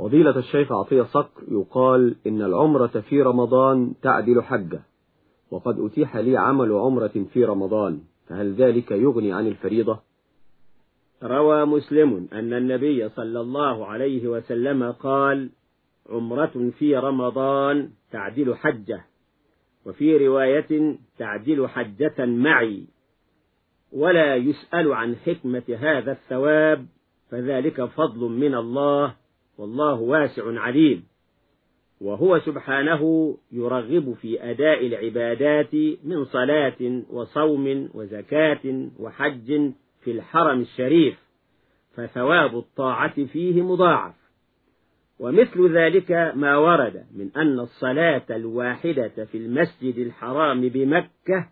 فضيلة الشيخ عطية صقر يقال إن العمرة في رمضان تعدل حجة وقد أتيح لي عمل عمرة في رمضان فهل ذلك يغني عن الفريضة؟ روى مسلم أن النبي صلى الله عليه وسلم قال عمرة في رمضان تعدل حجة وفي رواية تعدل حجة معي ولا يسأل عن حكمة هذا الثواب فذلك فضل من الله والله واسع عليم. وهو سبحانه يرغب في أداء العبادات من صلاة وصوم وزكاة وحج في الحرم الشريف فثواب الطاعة فيه مضاعف. ومثل ذلك ما ورد من أن الصلاة الواحدة في المسجد الحرام بمكة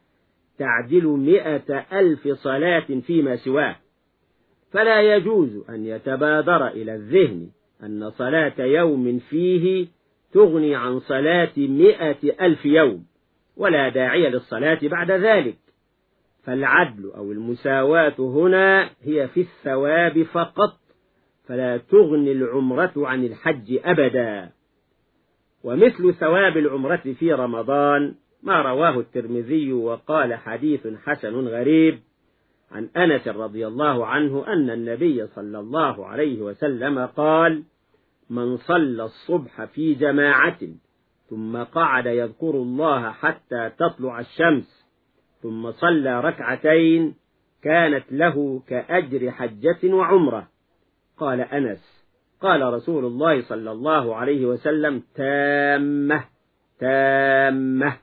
تعدل مئة ألف صلاة فيما سواه. فلا يجوز أن يتبادر إلى الذهن أن صلاة يوم فيه تغني عن صلاة مئة ألف يوم ولا داعي للصلاة بعد ذلك. فالعدل أو المساواة هنا هي في الثواب فقط فلا تغني العمرة عن الحج أبدا. ومثل ثواب العمرة في رمضان ما رواه الترمذي وقال حديث حسن غريب عن أنس رضي الله عنه أن النبي صلى الله عليه وسلم قال من صلى الصبح في جماعة ثم قعد يذكر الله حتى تطلع الشمس ثم صلى ركعتين كانت له كأجر حجة وعمرة. قال أنس قال رسول الله صلى الله عليه وسلم تامة تامة.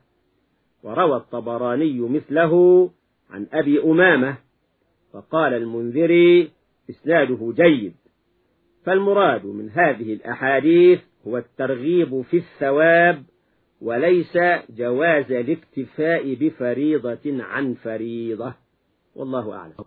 وروى الطبراني مثله عن أبي أمامة وقال المنذري إسناده جيد. فالمراد من هذه الأحاديث هو الترغيب في الثواب وليس جواز الاكتفاء بفريضة عن فريضة. والله أعلم.